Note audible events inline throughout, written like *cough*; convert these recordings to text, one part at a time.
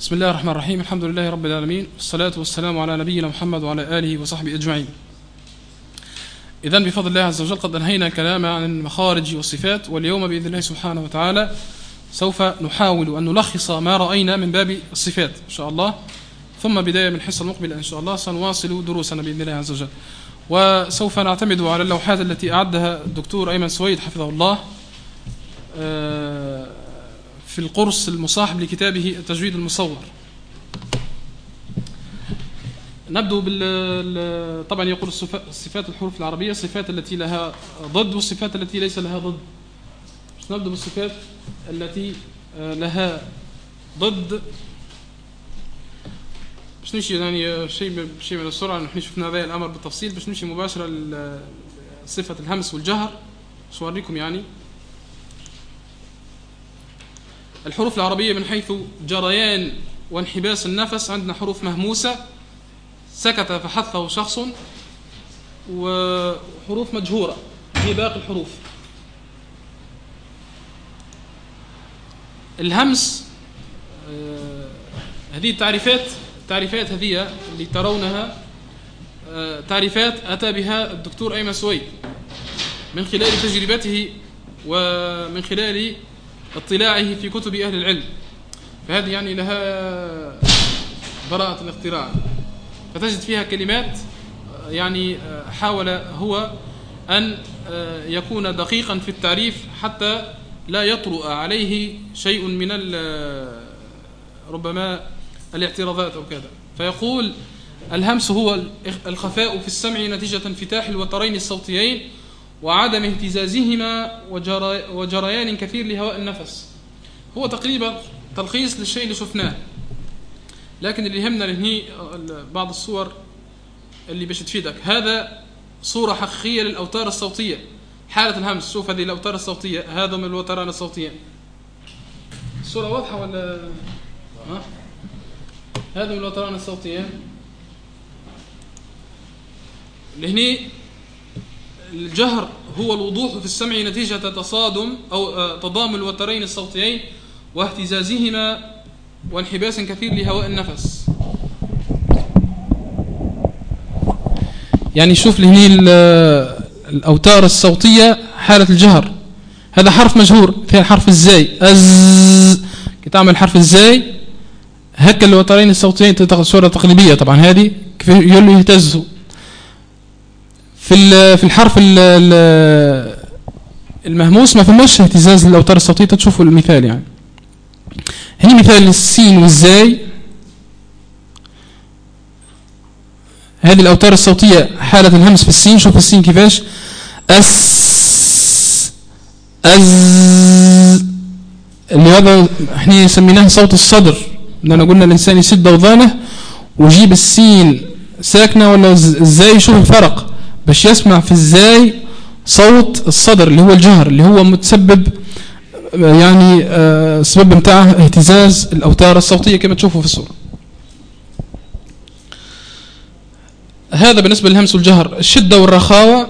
بسم الله الرحمن الرحيم الحمد لله رب العالمين والصلاة والسلام على نبينا محمد وعلى آله وصحبه أجمعين إذا بفضل الله عز وجل قد أنهينا الكلام عن المخارج والصفات واليوم بإذن الله سبحانه وتعالى سوف نحاول أن نلخص ما رأينا من باب الصفات إن شاء الله ثم بداية من الحصة المقبلة إن شاء الله سنواصل دروسنا بإذن الله عز وجل وسوف نعتمد على اللوحات التي أعدها الدكتور أيمن سويد حفظه الله في القرص المصاحب لكتابه التجويد المصور. نبدو بال طبعا يقول صفات الحروف العربية الصفات التي لها ضد والصفات التي ليس لها ضد. نبدو بالصفات التي آه، لها ضد. باش نمشي يعني شيء شيء من السرعة نحن شفنا هذا الأمر بالتفصيل. باش نمشي مباشرة لصفه الهمس والجهر. سوريكم يعني. الحروف العربية من حيث جريان وانحباس النفس عندنا حروف مهموسة سكت فحثه شخص وحروف مجهورة هي باقي الحروف. الهمس آه، هذه التعريفات التعريفات هذه اللي ترونها آه، تعريفات أتى بها الدكتور أيمن سويد من خلال تجربته ومن خلال اطلاعه في كتب أهل العلم. فهذه يعني لها براءة الاختراع. فتجد فيها كلمات يعني حاول هو أن يكون دقيقا في التعريف حتى لا يطرؤ عليه شيء من ربما الاعتراضات أو كذا. فيقول الهمس هو الخفاء في السمع نتيجة انفتاح الوترين الصوتيين وعدم اهتزازهما وجريان كثير لهواء النفس. هو تقريبا تلخيص للشيء اللي شفناه. لكن اللي يهمنا هني بعض الصور اللي باش تفيدك. هذا صورة حقيقية للأوتار الصوتية. حالة الهمس شوف هذه الأوتار الصوتية. هذا من الوتران الصوتيين الصورة واضحة ولا؟ ها؟ هذا من الوتران الصوتيين لهني الجهر هو الوضوح في السمع نتيجة تصادم أو آه، تضامن الوترين الصوتيين واهتزازهما وانحباس كثير لهواء النفس. يعني شوف لهني الأوتار الصوتية حالة الجهر. هذا حرف مجهور فيها حرف الزاي. أز تعمل حرف الزاي هكا الوترين الصوتيين صورة تقليدية طبعا. هذه له يهتزوا. في في الحرف المهموس ما فماش اهتزاز للاوتار الصوتية تشوفوا المثال يعني. هنا مثال السين والزاي. هذه الأوتار الصوتية حالة الهمس في السين شوف السين كيفاش. أس أز اللي هذا إحنا سميناه صوت الصدر. لأن قلنا الإنسان يسد أوضانه ويجيب السين ساكنة ولا إزاي يشوف الفرق. باش يسمع في إزاي صوت الصدر اللي هو الجهر اللي هو متسبب يعني السبب آه، بتاعه اهتزاز الأوتار الصوتية كما تشوفوا في الصورة. هذا بالنسبة للهمس والجهر. الشدة والرخاوة.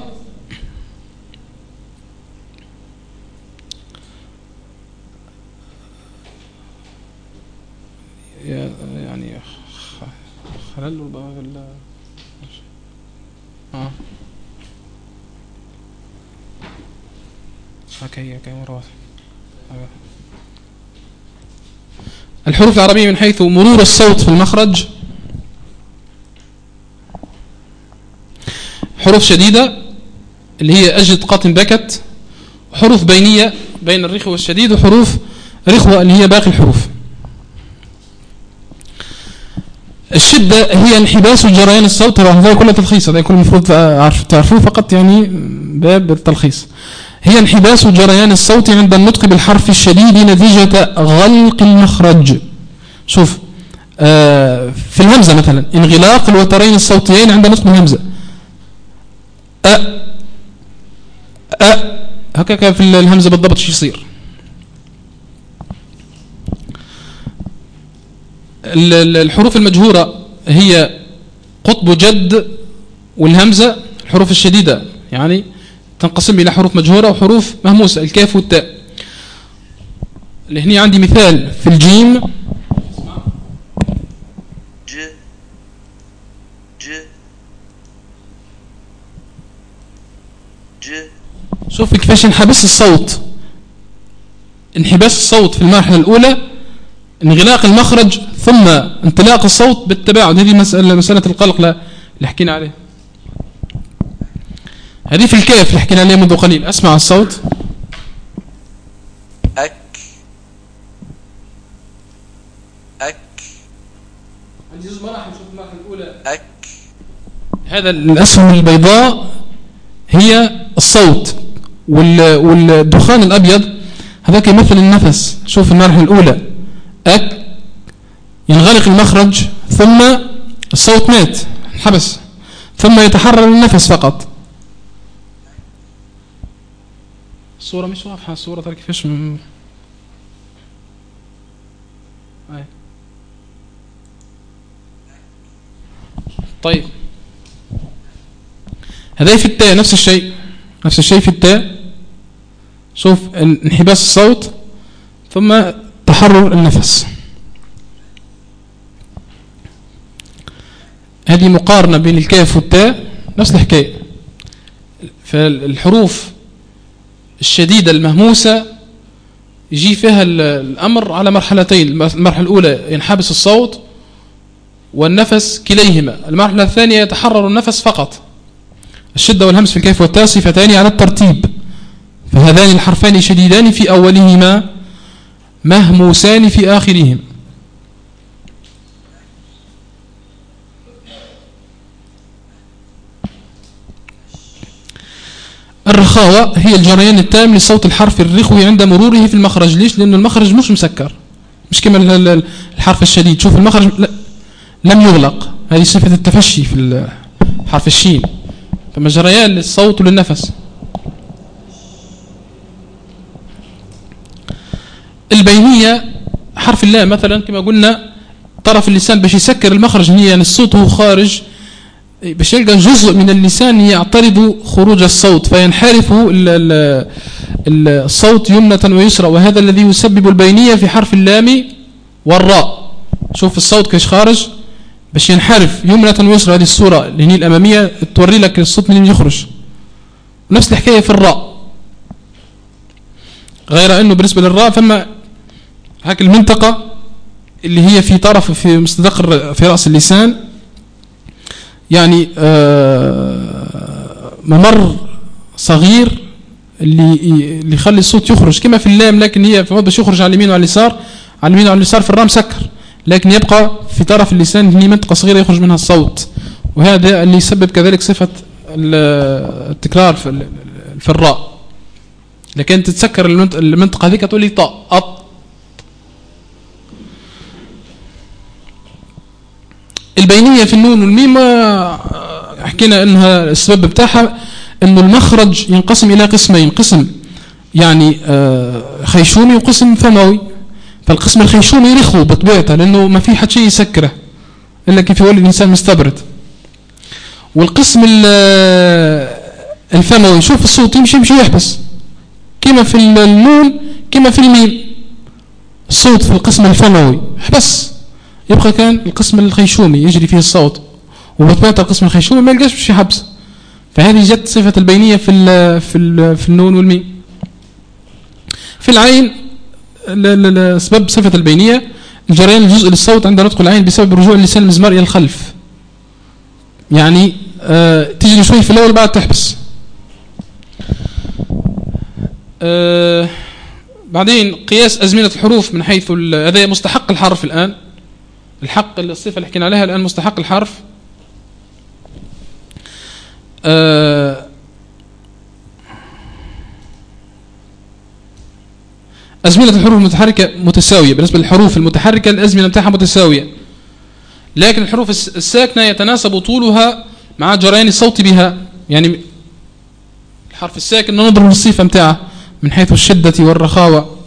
يعني خلل آه okay okay مرة الحروف العربية من حيث مرور الصوت في المخرج. حروف شديدة اللي هي أجد قاطن بكت حروف بينية بين الرخوة والشديد وحروف رخوة اللي هي باقي الحروف. الشدة هي انحباس جريان الصوت هذا كله تلخيص هذا كله المفروض تعرفوه فقط يعني باب التلخيص. هي انحباس جريان الصوت عند النطق بالحرف الشديد نتيجة غلق المخرج. شوف آه في الهمزة مثلا انغلاق الوترين الصوتيين عند نطق الهمزة. أ أ هكذا في الهمزة بالضبط شو يصير؟ الحروف المجهورة هي قطب جد والهمزة الحروف الشديدة يعني تنقسم إلى حروف مجهورة وحروف مهموسة الكاف والتاء. اللي هنا عندي مثال في الجيم. ج ج ج. شوف كيفاش انحبس الصوت. انحباس الصوت في المرحلة الأولى انغلاق المخرج ثم انطلاق الصوت بالتباعد. هذه مسألة, مسألة القلق اللي حكينا عليها هذه في الكيف اللي حكينا عليه منذ قليل. أسمع الصوت. أك. أك. عندي جزء مراحل نشوف المراحل الأولى. أك. هذا الأسهم البيضاء هي الصوت. والدخان الأبيض هذاك يمثل النفس. شوف المرحلة الأولى. أك. ينغلق المخرج ثم الصوت مات انحبس. ثم يتحرر النفس فقط. الصورة مش واضحة الصورة ترى كيفاش م... طيب. هذا في التاء نفس الشيء نفس الشيء في التاء. شوف انحباس الصوت ثم تحرر النفس. هذه مقارنة بين الكاف والتاء نفس الحكاية. فالحروف الشديدة المهموسة يجي فيها الأمر على مرحلتين. المرحلة الأولى ينحبس الصوت والنفس كليهما. المرحلة الثانية يتحرر النفس فقط. الشدة والهمس في الكيف والتاء صفتان على الترتيب. فهذان الحرفان شديدان في أولهما مهموسان في آخرهما. الرخاوة هي الجريان التام لصوت الحرف الرخوي عند مروره في المخرج. ليش؟ لأن المخرج مش مسكر. مش كما الحرف الشديد. شوف المخرج لم يغلق. هذه صفة التفشي في حرف الشين. فما جريان للصوت وللنفس البينية حرف الله مثلا كما قلنا طرف اللسان باش يسكر المخرج هي يعني الصوت هو خارج. باش يلقى جزء من اللسان يعترض خروج الصوت فينحرف الصوت يمنة ويسرى وهذا الذي يسبب البينية في حرف اللام والراء. شوف الصوت كيش خارج باش ينحرف يمنة ويسرى هذه الصورة اللي هي الأمامية توري لك الصوت من يخرج. نفس الحكاية في الراء. غير أنه بالنسبة للراء فما هاك المنطقة اللي هي في طرف في مصدق في رأس اللسان يعني آه، ممر صغير اللي اللي يخلي الصوت يخرج. كما في اللام لكن هي في باش يخرج على اليمين وعلى اليسار على اليمين وعلى اليسار في الرام سكر لكن يبقى في طرف اللسان هي منطقة صغيرة يخرج منها الصوت. وهذا اللي يسبب كذلك صفة التكرار في الراء. لكن تتسكر المنطقة هذيك تقول لي طاء أط. البينية في النون والميم حكينا إنها السبب بتاعها إنه المخرج ينقسم إلى قسمين قسم يعني آه، خيشومي وقسم فموي فالقسم الخيشومي رخو بطبيعته لأنه ما في حد شيء يسكره إلا كيف يولي الإنسان مستبرد. والقسم الفموي شوف الصوت يمشي يمشي يحبس كما في النون كما في الميم. الصوت في القسم الفموي حبس. يبقى كان القسم الخيشومي يجري فيه الصوت. وبطبيعة القسم الخيشومي ما يلقاش في حبس. فهذه جت صفة البينية في ال في ال في النون والميم. في العين سبب صفة البينية جريان الجزء للصوت عند نطق العين بسبب رجوع اللسان المزمار إلى الخلف. يعني آه تجري شوي في الأول بعد تحبس. آه بعدين قياس أزمنة الحروف من حيث هذا مستحق الحرف الآن. الحق الصفة اللي حكينا عليها الآن مستحق الحرف. آه، أزمنة الحروف المتحركة متساوية. بالنسبة للحروف المتحركة الأزمنة بتاعها متساوية. لكن الحروف الساكنة يتناسب طولها مع جريان الصوت بها. يعني الحرف الساكن ننظر للصفة بتاعه من حيث الشدة والرخاوة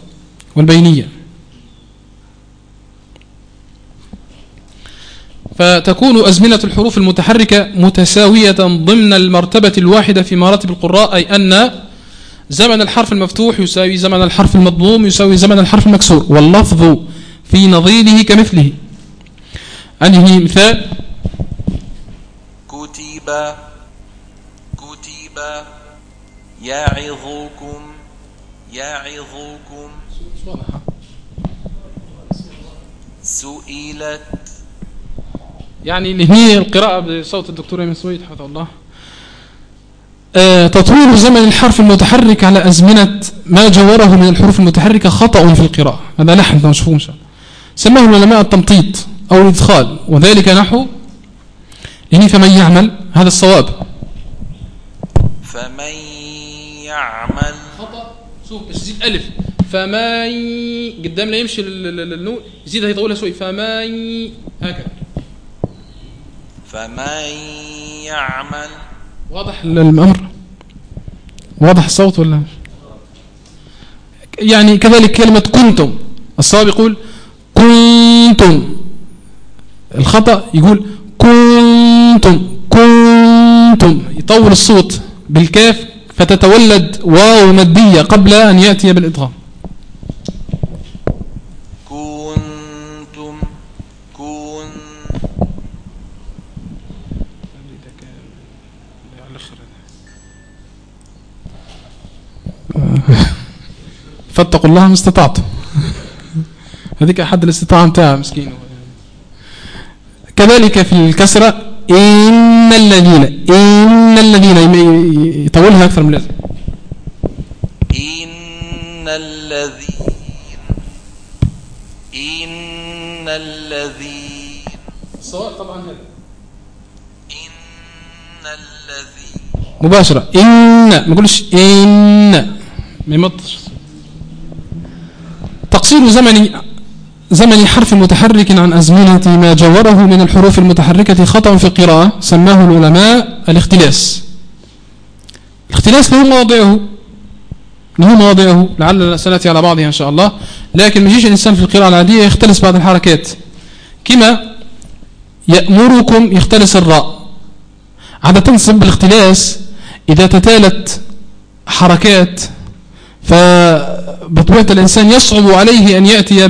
والبينية. فتكون أزمنة الحروف المتحركة متساوية ضمن المرتبة الواحدة في مراتب القراء أي أن زمن الحرف المفتوح يساوي زمن الحرف المضموم يساوي زمن الحرف المكسور واللفظ في نظيره كمثله. أنهي مثال. كتب كتب يعظكم يعظكم. سئلت يعني هي القراءة بصوت الدكتور أيمن سويد حفظه الله. آه، تطويل زمن الحرف المتحرك على أزمنة ما جوره من الحروف المتحركة خطأ في القراءة. هذا لحن نشوفه إن شاء الله. سماه العلماء التمطيط أو الإدخال. وذلك نحو يعني فمن يعمل؟ هذا الصواب. فمن يعمل. خطأ. شوف زيد ألف. فمن قدام لا يمشي النون. يزيدها يطولها شوي. فمن هكذا. فمن يعمل واضح الأمر واضح الصوت ولا يعني كذلك كلمة كنتم الصواب يقول كنتم. الخطأ يقول كنتم كنتم. يطول الصوت بالكاف فتتولد واو مادية قبل أن يأتي بالإضغام فاتقوا الله ما استطعتم. هذيك أحد الاستطاعة متاعها مسكين. كذلك في الكسرة إن الذين إن الذين يطولها أكثر من لازم إن الذين إن الذين. الصواب طبعا هذا. إن الذين. مباشرة. إن ما نقولش إن ما يمطش. تقصير زمن زمن حرف متحرك عن أزمنة ما جوره من الحروف المتحركة خطأ في القراءة سماه العلماء الاختلاس. الاختلاس له مواضعه له مواضعه لعل سنأتي على بعضها إن شاء الله. لكن ما يجيش الإنسان في القراءة العادية يختلس بعض الحركات. كما يأمركم يختلس الراء. عادة تنصب بالاختلاس إذا تتالت حركات فبطبيعة الإنسان يصعب عليه أن يأتي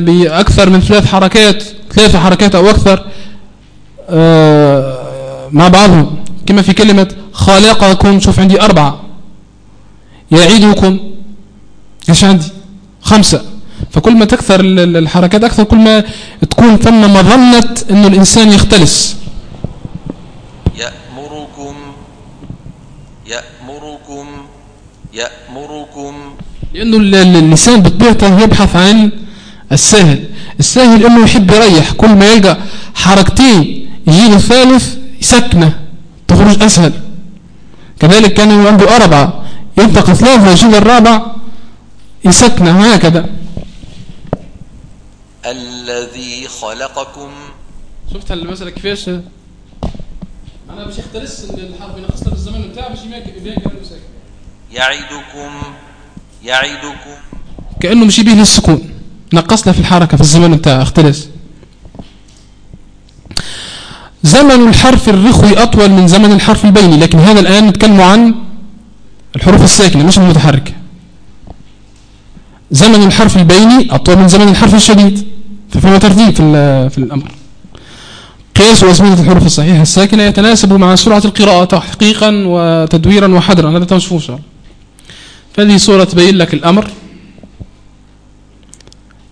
بأكثر من ثلاث حركات ثلاث حركات أو أكثر آه، مع بعضهم. كما في كلمة خالقكم شوف عندي أربعة. يعيدكم إيش عندي؟ خمسة. فكل ما تكثر الحركات أكثر كل ما تكون ثم مظنة أنه الإنسان يختلس يأمركم يأمركم يأمركم. لأنه اللسان بطبيعته يبحث عن السهل. السهل أنه يحب يريح. كل ما يلقى حركتين يجيب الثالث يسكنه. تخرج أسهل. كذلك كان عنده أربعة. ينطق ثلاثة يجيب الرابع يسكنه. هكذا. الذي خلقكم. شفت المسألة كيفاش؟ أنا مش اختلس الحرف ينقصنا بالزمن بتاعه مش يمكن كلام ساكن يعدكم يعدكم. كأنه مش يبيه للسكون. نقصنا في الحركة في الزمن بتاعه اختلس زمن الحرف الرخوي أطول من زمن الحرف البيني لكن هذا الآن نتكلم عن الحروف الساكنة مش المتحركة. زمن الحرف البيني أطول من زمن الحرف الشديد. ففي ترتيب في, في الأمر. قياس وأزمنة الحروف الصحيحة الساكنة يتناسب مع سرعة القراءة تحقيقا وتدويرا وحدرا. هذا تنشفوه فهذه صورة تبين لك الأمر.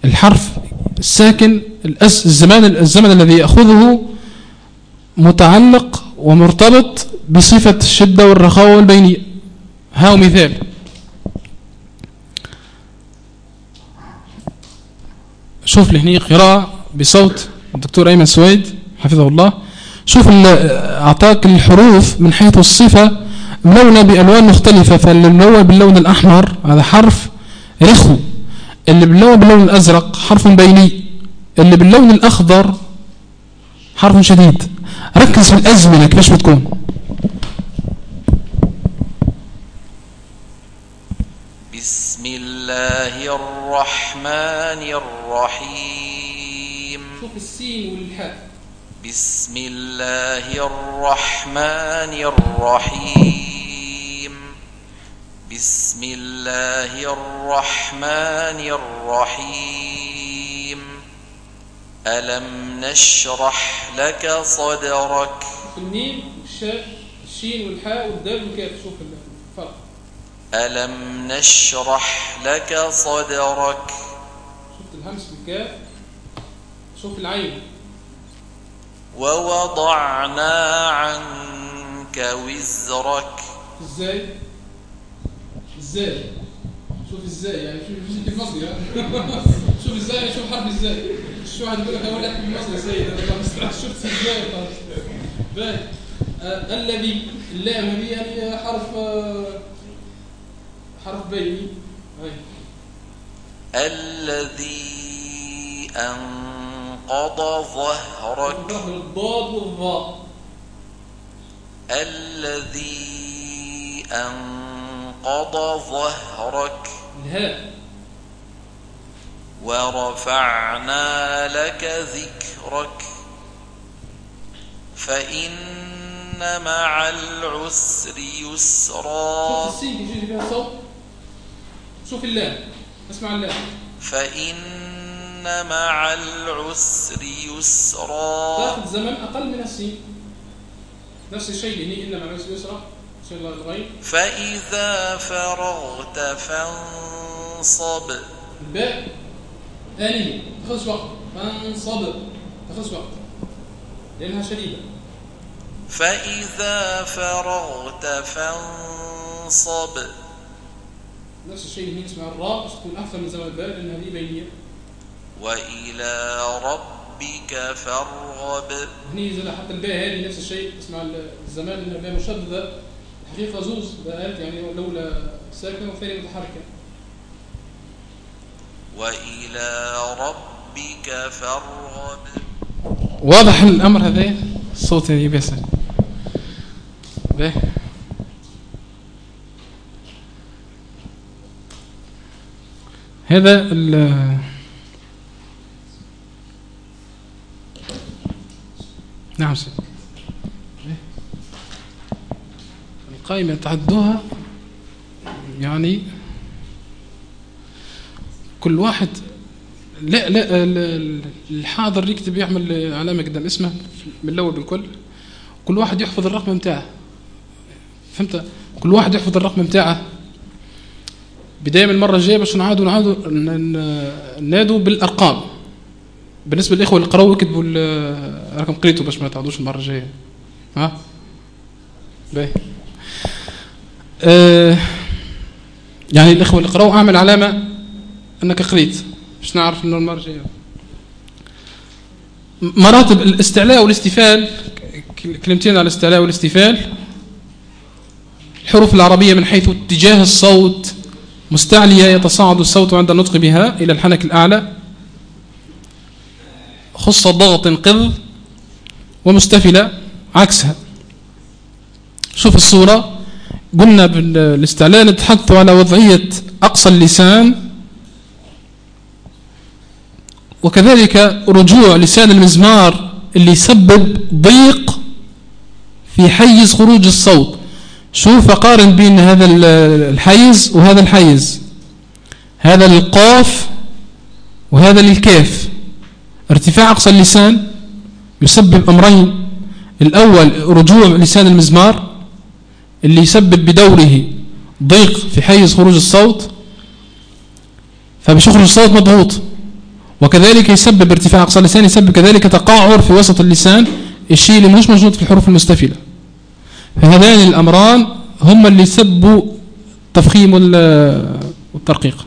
الحرف الساكن الزمان الزمن الذي يأخذه متعلق ومرتبط بصفة الشدة والرخاوة والبينية. ها مثال. شوف لهني قراءة بصوت الدكتور أيمن سويد حفظه الله. شوف أعطاك الحروف من حيث الصفة ملونة بألوان مختلفة فالملون باللون الأحمر هذا حرف رخو. اللي باللون باللون الأزرق حرف بيني. اللي باللون الأخضر حرف شديد. ركز في الأزمنة كيفاش بتكون. بسم الله الرحمن الرحيم. شوف السين والحاء بسم الله الرحمن الرحيم. بسم الله الرحمن الرحيم. ألم نشرح لك صدرك؟ الميم والشاء الشين والحاء والدال والكاف شوف الفرق ألم نشرح لك صدرك؟ شفت الهمس بالكاف شوف العين. ووضعنا عنك وزرك. إزاي؟ إزاي؟ شوف إزاي يعني شوف المصري؟ *laughs* شوف إزاي يعني شوف حرف إزاي. شو واحد يقول لك أقول لك بالمصري إزاي؟ أنا مستعد شفت إزاي؟ خلاص باهي. آه، الذي اللام هذه يعني حرف آه، حرف بيني الذي أنقض ظهرك ظهر الضاد والظاء الذي أنقض ظهرك الهاء ورفعنا لك ذكرك فإن مع العسر شوف يسرا السين كيف يجي فيها صوت شوف اللام أسمع اللام فإن مع العسر يسرا. تاخذ زمن أقل من السين نفس الشيء اللي هي إن مع العسر الغين فإذا فرغت فانصب. الباء. آنية تاخذش وقت. فانصب. تاخذش وقت. لأنها شديدة. فإذا فرغت فانصب. نفس الشيء اللي هي اسمها الراء. تكون أكثر من زمن الباء لأنها هذه بينية. وإلى ربك فارغب. هني زي حتى الباء هذه نفس الشيء اسمها الزمان لأنها باء مشددة. الحقيقة زوز باءات يعني الأولى ساكنة والثانية متحركة وإلى ربك فارغب. واضح الأمر هذا؟ الصوت اللي بيسأل به هذا ال نعم سيدي. به. القائمة تعدوها يعني كل واحد لا لا ال- ال- الحاضر يكتب يعمل علامة قدام اسمه من الأول بالكل. كل واحد يحفظ الرقم بتاعه. فهمت؟ كل واحد يحفظ الرقم بتاعه. بداية من المرة الجاية باش نعادوا نعادوا نادوا بالأرقام. بالنسبة للإخوة اللي قرأوا يكتبوا ال- رقم قريته باش ما تعودوش المرة الجاية. ها؟ باهي. آه يعني الإخوة اللي قرأوا أعمل علامة أنك قريت. باش نعرف إنه المرة الجاية. مراتب الاستعلاء والاستفال كلمتين على الاستعلاء والاستفال. الحروف العربية من حيث اتجاه الصوت مستعلية يتصاعد الصوت عند النطق بها إلى الحنك الأعلى. خص ضغط قذ ومستفلة عكسها. شوف الصورة. قلنا بالاستعلاء نتحدث على وضعية أقصى اللسان وكذلك رجوع لسان المزمار اللي يسبب ضيق في حيز خروج الصوت. شوف قارن بين هذا ال- الحيز وهذا الحيز. هذا للقاف وهذا للكاف ارتفاع أقصى اللسان يسبب أمرين. الأول رجوع لسان المزمار اللي يسبب بدوره ضيق في حيز خروج الصوت فمش يخرج الصوت مضغوط. وكذلك يسبب ارتفاع أقصى اللسان يسبب كذلك تقعر في وسط اللسان الشيء اللي مش موجود في الحروف المستفلة فهذان الأمران هم اللي يسبوا تفخيم وال- والترقيق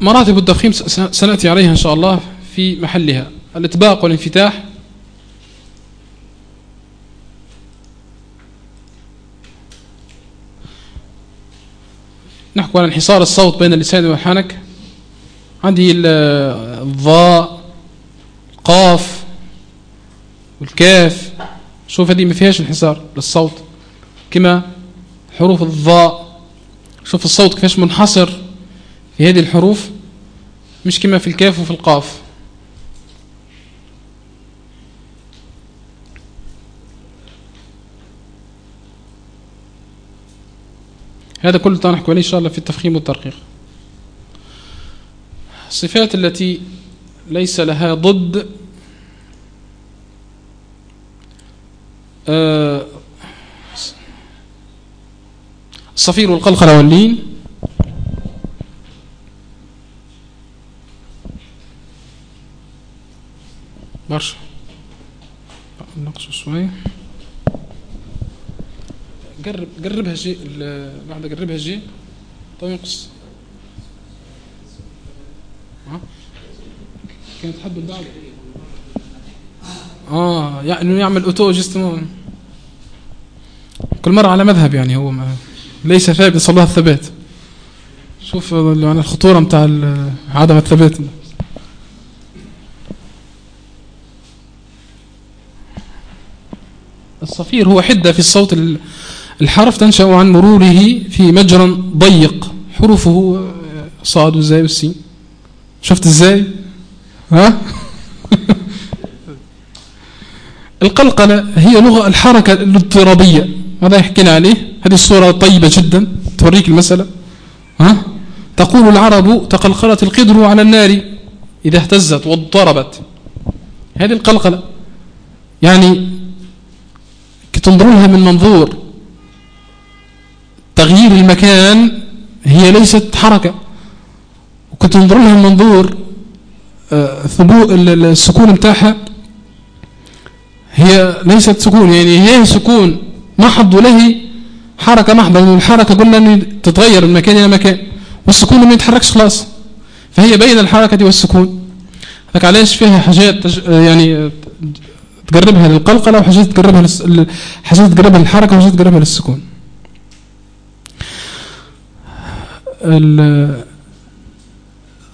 مراتب التفخيم سنأتي عليها إن شاء الله في محلها. الإطباق والانفتاح. نحكي عن انحصار الصوت بين اللسان والحنك. عندي ال- الضاء القاف والكاف. شوف هذه ما فيهاش انحسار للصوت. كما حروف الضاء. شوف الصوت كيفاش منحصر. هذه الحروف مش كما في الكاف وفي القاف. هذا كله نحكي عليه إن شاء الله في التفخيم والترقيق. الصفات التي ليس لها ضد آه، الصفير والقلقلة واللين. برشا. نقص شوية قرب قربها جي بعد قربها جي. طيب ينقص كانت حد بعد آه يعني يعمل أوتو جست كل مرة على مذهب يعني هو ما ليس ثابت صلى الثبات. شوف يعني الخطورة متاع عدم الثبات. الصفير هو حدة في الصوت الحرف تنشأ عن مروره في مجرى ضيق. حروفه صاد والزاي والسين. شفت إزاي ها؟ *laughs* القلقلة هي لغة الحركة الاضطرابية. هذا يحكينا عليه. هذه الصورة طيبة جدا. توريك المسألة. ها؟ تقول العرب تقلقلت القدر على النار إذا اهتزت واضطربت. هذه القلقلة. يعني تنظرونها من منظور. تغيير المكان هي ليست حركة. وكنت تنظر لها من منظور آه، ثبوء السكون بتاعها هي ليست سكون. يعني هي سكون. محض له حركة محضة الحركة قلنا أن تتغير من مكان إلى مكان. والسكون ما يتحركش خلاص. فهي بين الحركة والسكون. لك علاش فيها حاجات يعني تقربها للقلقلة وحاجات تقربها. حاجات تقربها للحركة وحاجات تقربها للسكون.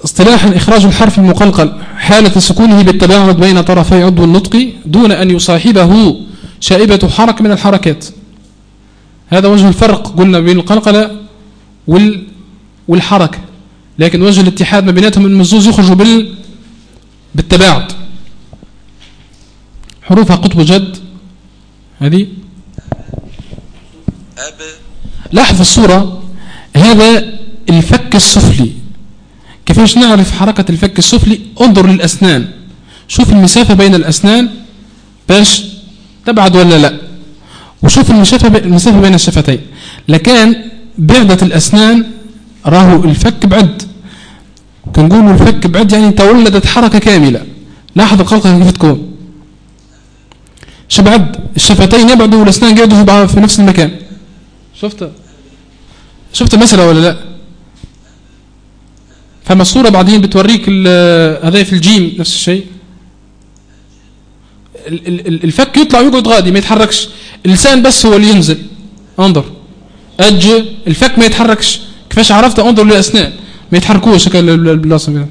اصطلاحا إخراج الحرف المقلقل حالة سكونه بالتباعد بين طرفي عضو النطق دون أن يصاحبه شائبة حركة من الحركات. هذا وجه الفرق قلنا بين القلقلة وال والحركة. لكن وجه الاتحاد ما بيناتهم المزوز يخرج بال بالتباعد. حروفها قطب جد. هذه. أب. لاحظ الصورة. هذا الفك السفلي. كيفاش نعرف حركة الفك السفلي؟ انظر للأسنان. شوف المسافة بين الأسنان باش تبعد ولا لا. وشوف المسافة المسافة بين الشفتين. لكان بعدة الأسنان راهو الفك بعد. كنقولوا الفك بعد يعني تولدت حركة كاملة. لاحظ الخلقة كيف تكون. شبعد الشفتين يبعدوا والأسنان قاعدوا في نفس المكان. شفت؟ شفت المسألة ولا لا؟ فما الصورة بعدين بتوريك هذا في الجيم نفس الشيء. الفك يطلع ويقعد غادي ما يتحركش. اللسان بس هو اللي ينزل. انظر. أج الفك ما يتحركش. كيفاش عرفت؟ انظر للأسنان. ما يتحركوش بالبلاصة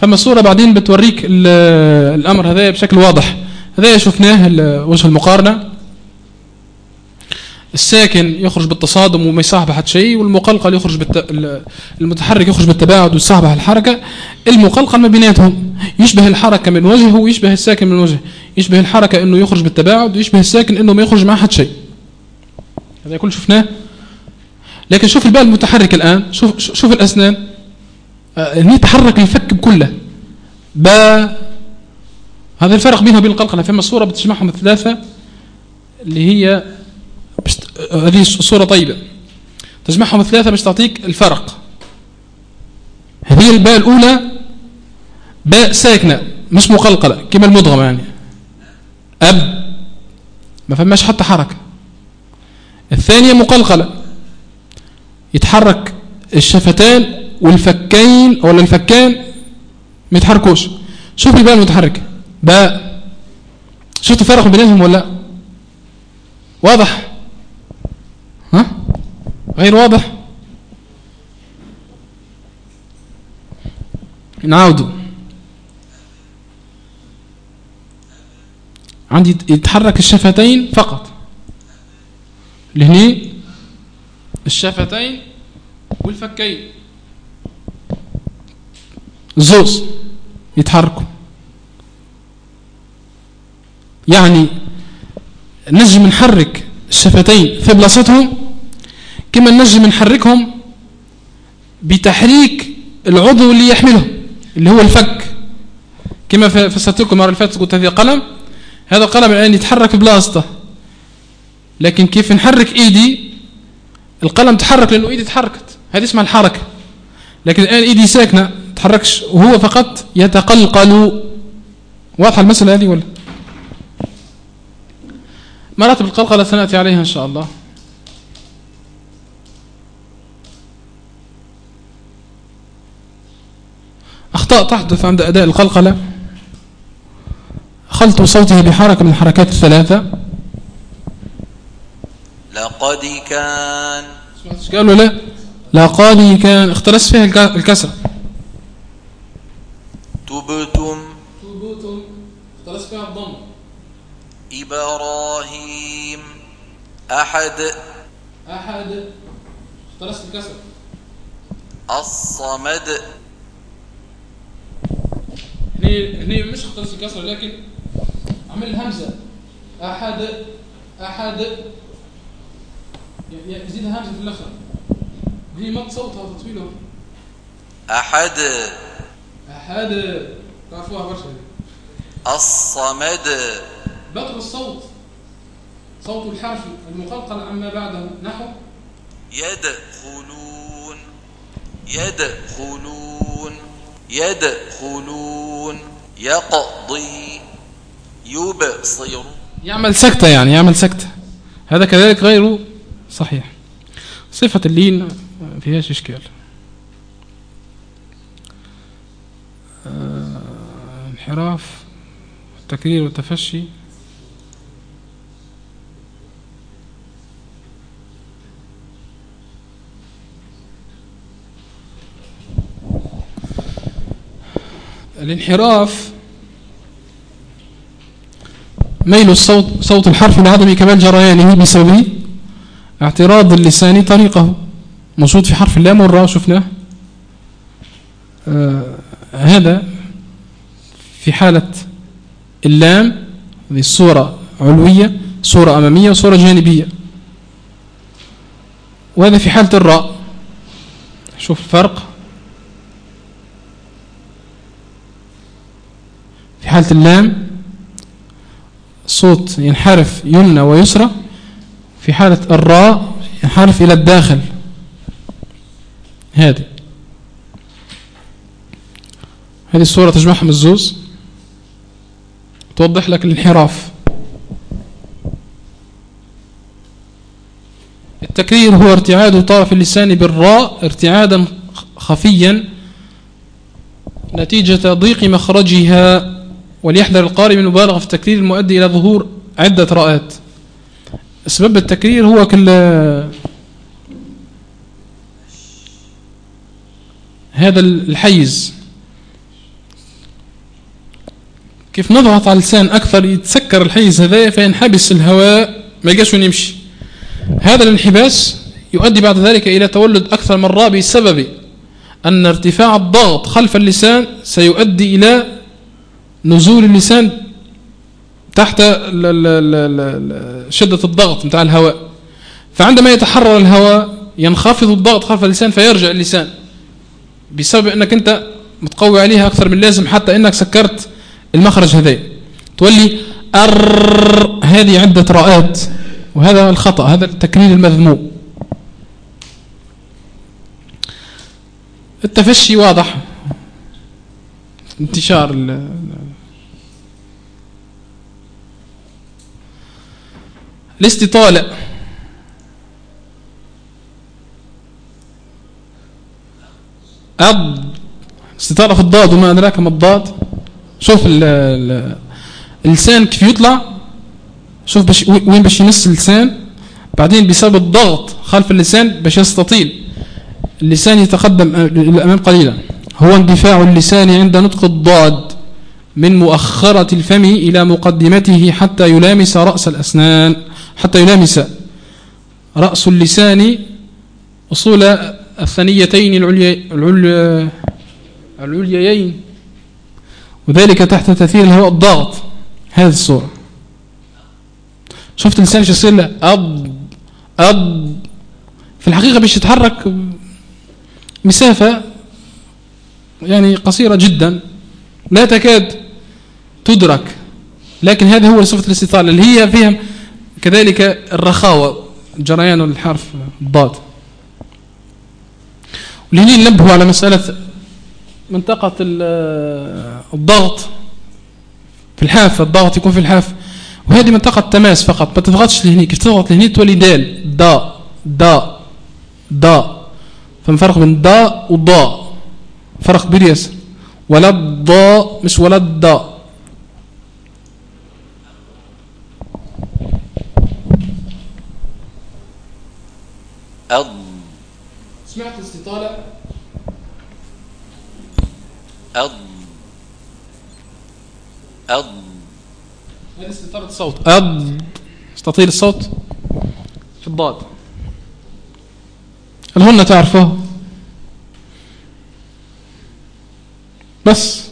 فما الصورة بعدين بتوريك الأمر هذا بشكل واضح. هذا شفناه وجه المقارنة. الساكن يخرج بالتصادم وما يصاحبه حد شيء والمقلقل يخرج بالت... المتحرك يخرج بالتباعد ويصاحبه الحركة. المقلقل ما بيناتهم. يشبه الحركة من وجهه ويشبه الساكن من وجهه. يشبه الحركة إنه يخرج بالتباعد ويشبه الساكن إنه ما يخرج مع حد شيء. هذا كل شفناه. لكن شوف البال المتحرك الآن. شوف شوف الأسنان. آه، هني تحرك الفك بكله. با هذا الفرق بينها وبين القلقلة. فما الصورة بتجمعهم الثلاثة اللي هي هذه صورة طيبة. تجمعهم الثلاثة باش تعطيك الفرق. هذه الباء الأولى باء ساكنة مش مقلقلة كما المضغمة يعني. أب. ما فماش حتى حركة. الثانية مقلقلة. يتحرك الشفتان والفكين ولا الفكان ما يتحركوش. شوف الباء المتحركة. باء شفت الفرق بينهم ولا واضح؟ ها؟ غير واضح؟ نعود عندي يتحرك الشفتين فقط. لهني؟ الشفتين والفكين. زوز. يتحركوا. يعني نجم نحرك الشفتين في بلاصتهم كما نجم نحركهم بتحريك العضو اللي يحملهم اللي هو الفك. كما فسرت لكم المره اللي فاتت قلت هذه قلم. هذا القلم الان يتحرك بلاصته. لكن كيف نحرك إيدي؟ القلم تحرك لأنه إيدي تحركت. هذه اسمها الحركة. لكن الآن إيدي ساكنة تحركش وهو فقط يتقلقل. واضحة المسألة هذه ولا؟ مراتب القلقلة سنأتي عليها إن شاء الله. أخطاء تحدث عند أداء القلقلة. خلط صوته بحركة من الحركات الثلاثة. لقد كان قالوا لا؟ لقد كان اختلس فيها الكسر. تبتم إبراهيم. أحد. أحد. اختلس الكسر الصمد. هني هني مش اختلس الكسر لكن عمل الهمزة أحد. أحد. يزيد همزة في الأخر هي مط صوتها تطويله. أحد. أحد. تعرفوها برشا الصمد. بطل الصوت صوت الحرف المقلقل عما بعده نحو يدخلون يدخلون يدخلون يقضي يبصر. يعمل سكتة يعني يعمل سكتة. هذا كذلك غير صحيح. صفة اللين فيهاش إشكال. آه، انحراف التكرير والتفشي الانحراف ميل الصوت صوت الحرف لعدم كمال جريانه بسبب اعتراض اللسان طريقه. موجود في حرف اللام والراء شفناه. آه هذا في حالة اللام هذه الصورة علوية صورة أمامية وصورة جانبية. وهذا في حالة الراء. شوف الفرق. في حالة اللام صوت ينحرف يمنى ويسرى في حالة الراء ينحرف إلى الداخل. هذه. هذه الصورة تجمعها من الزوز توضح لك الانحراف. التكرير هو ارتعاد طرف اللسان بالراء ارتعادا خفيا نتيجة ضيق مخرجها. وليحذر القارئ من المبالغة في التكرير المؤدي إلى ظهور عدة رأات سبب التكرير هو كل هذا الحيز. كيف نضغط على اللسان أكثر يتسكر الحيز هذا فينحبس الهواء ما يلقاش وين يمشي. هذا الانحباس يؤدي بعد ذلك إلى تولد أكثر من راء بسبب أن ارتفاع الضغط خلف اللسان سيؤدي إلى نزول اللسان تحت شدة الضغط متاع الهواء. فعندما يتحرر الهواء ينخفض الضغط خلف اللسان فيرجع اللسان. بسبب إنك أنت متقوي عليها أكثر من اللازم حتى إنك سكرت المخرج هذا. تولي أر هذه عدة رأات وهذا الخطأ هذا التكرير المذموم. التفشي واضح. انتشار الاستطالة أض استطالة في الضاد وما أدراك ما الضاد؟ شوف اللسان كيف يطلع. شوف بش وين باش يمس اللسان. بعدين بسبب الضغط خلف اللسان باش يستطيل. اللسان يتقدم الأمام قليلا. هو اندفاع اللسان عند نطق الضاد من مؤخرة الفم إلى مقدمته حتى يلامس رأس الأسنان. حتى يلامس رأس اللسان أصول الثنيتين العليا العليين. وذلك تحت تأثير الهواء الضغط. هذه الصورة. شفت شو يصير له أب أب. في الحقيقة باش يتحرك مسافة يعني قصيرة جدا لا تكاد تدرك. لكن هذا هو صفة الاستطالة اللي هي فيها كذلك الرخاوة جريان الحرف الضاد ولهني ننبهوا على مسألة منطقة الضغط. في الحافة الضغط يكون في الحافة وهذه منطقة تماس فقط ما تضغطش لهني كيف تضغط لهني تولي دال دا دا دا. فما فرق بين دا وضا فرق كبير ياسر. ولا الضاء مش ولا الضاء أض سمعت الاستطالة أض أض هذه استطالة الصوت أض استطيل الصوت؟ في الضاد هل هن تعرفه بس.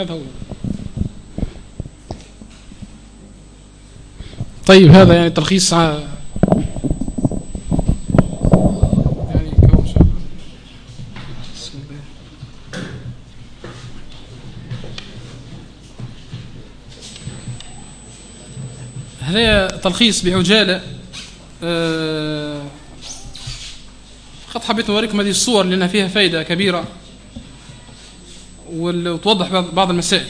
هذا هو. طيب هذا يعني تلخيص يعني. هذا تلخيص بعجالة. آه، فقط حبيت نوريكم هذه الصور لأنها فيها فائدة كبيرة. وتوضح بعض- المسائل.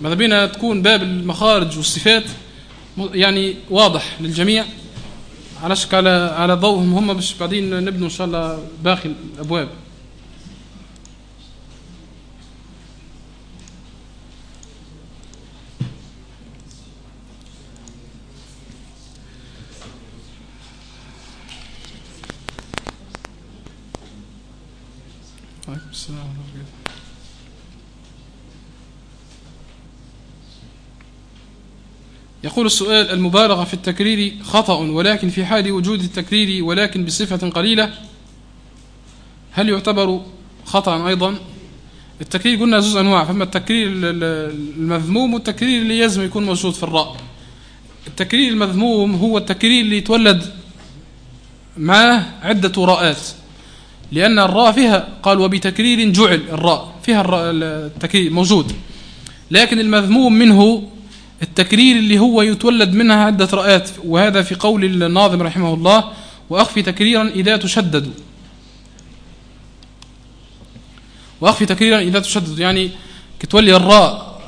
ماذا بينا تكون باب المخارج والصفات؟ يعني واضح للجميع. على على ضوءهم هم باش بعدين نبنوا إن شاء الله باقي الأبواب وعليكم السلام ورحمة الله وبركاته. يقول السؤال المبالغة في التكرير خطأ ولكن في حال وجود التكرير ولكن بصفة قليلة هل يعتبر خطأ أيضا؟ التكرير قلنا زوز أنواع فما التكرير ال- ال- المذموم والتكرير اللي يلزم يكون موجود في الراء التكرير المذموم هو التكرير اللي يتولد معه عدة راءات لأن الراء فيها قال وبتكرير جعل الراء فيها الراء التكرير موجود. لكن المذموم منه التكرير اللي هو يتولد منها عدة رآت وهذا في قول الناظم رحمه الله وأخفي تكريرا إذا تشدد. وأخفي تكريرا إذا تشدد يعني كتولي الراء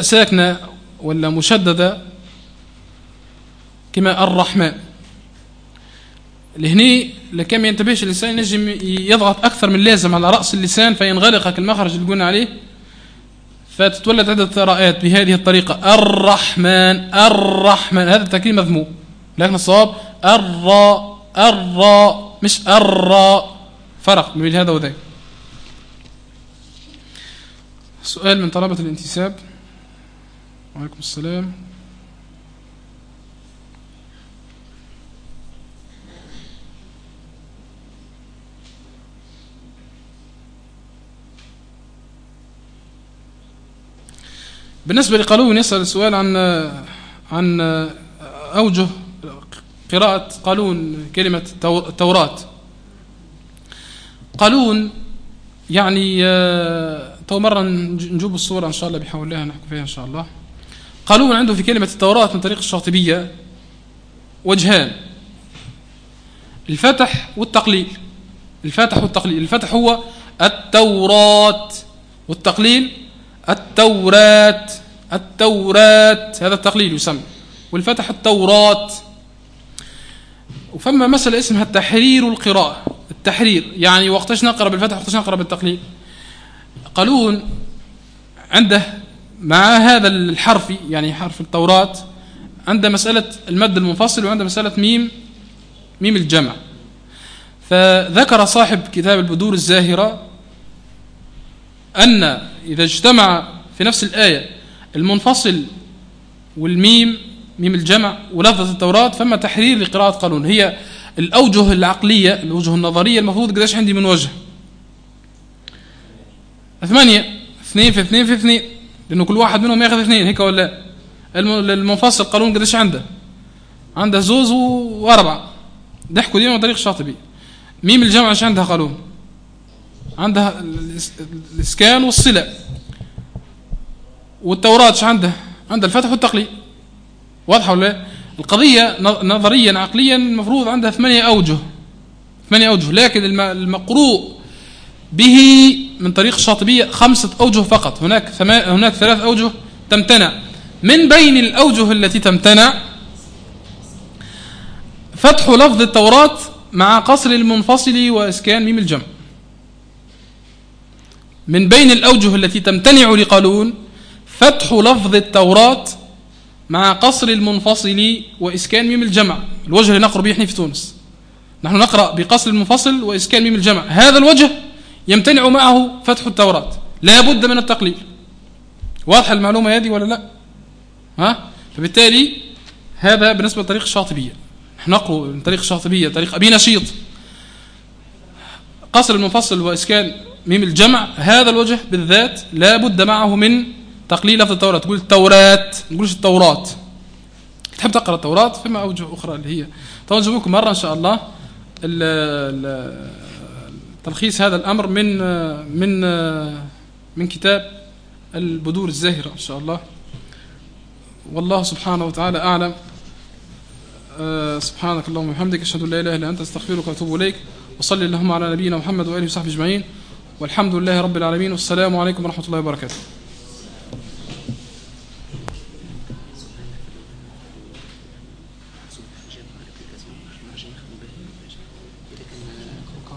ساكنة ولا مشددة كما الرحمن. لهني لكم ينتبهش الإنسان ينجم يضغط أكثر من اللازم على رأس اللسان فينغلق المخرج اللي قلنا عليه فتتولد عدة رائات بهذه الطريقة. الرحمن الرحمن. هذا التكريم مذموم. لكن الصواب الراء الراء مش الراء فرق بين هذا وذاك. سؤال من طلبة الانتساب. وعليكم السلام. بالنسبة لقالون يسأل السؤال عن عن أوجه قراءة قالون كلمة التو- التوراة. قالون يعني آه، تو مرة نج- نجيب الصورة إن شاء الله بحول الله نحكي فيها إن شاء الله. قالون عنده في كلمة التوراة من طريق الشاطبية وجهان. الفتح والتقليل. الفتح والتقليل. الفتح هو التوراة والتقليل التوراة. التوراة هذا التقليل يسمى. والفتح التوراة. وفما مسألة اسمها تحرير القراءة. التحرير يعني وقتاش نقرأ بالفتح وقتاش نقرأ بالتقليل. قالون عنده مع هذا الحرف يعني حرف التوراة عنده مسألة المد المنفصل وعنده مسألة ميم ميم الجمع. فذكر صاحب كتاب البدور الزاهرة أن إذا اجتمع في نفس الآية المنفصل والميم ميم الجمع ولفظة التوراة فما تحرير لقراءة قانون. هي الأوجه العقلية الأوجه النظرية المفروض قداش عندي من وجه. ثمانية اثنين في اثنين في اثنين لأنه كل واحد منهم ياخذ اثنين هيك ولا؟ الم- المنفصل قانون قداش عنده؟ عنده زوز وأربعة. ضحكوا ديما طريق الشاطبي. ميم الجمع إيش عندها قانون؟ عندها الإسكان والصلة. والتوراة إيش عندها عندها الفتح والتقليد. واضحة ولا لا؟ القضية نظريا عقليا المفروض عندها ثمانية أوجه. ثمانية أوجه. لكن المقروء به من طريق الشاطبية خمسة أوجه فقط. هناك هناك ثلاث أوجه تمتنع. من بين الأوجه التي تمتنع فتح لفظ التوراة مع قصر المنفصل وإسكان ميم الجمع. من بين الأوجه التي تمتنع لقالون فتح لفظ التوراة مع قصر المنفصل وإسكان ميم الجمع. الوجه اللي نقرأ به إحنا في تونس. نحن نقرأ بقصر المنفصل وإسكان ميم الجمع. هذا الوجه يمتنع معه فتح التوراة. لا بد من التقليل. واضحة المعلومة هذه ولا لا؟ ها؟ فبالتالي هذا بالنسبة لطريق الشاطبية. نحن نقرأ من طريق الشاطبية طريق أبي نشيط. قصر المنفصل وإسكان ميم الجمع هذا الوجه بالذات لا بد معه من تقليل لفظ التوراة. تقول التوراة ما تقولش التوراة. تحب تقرأ التوراة؟ فما أوجه أخرى اللي هي. طبعا نجيبكم مرة إن شاء الله تلخيص هذا الأمر من من من كتاب البدور الزاهرة إن شاء الله. والله سبحانه وتعالى أعلم. آه، سبحانك اللهم وبحمدك أشهد أن لا إله إلا أنت أستغفرك وأتوب إليك. وصلي اللهم على نبينا محمد وآله وصحبه أجمعين. والحمد لله رب العالمين. والسلام عليكم ورحمة الله وبركاته.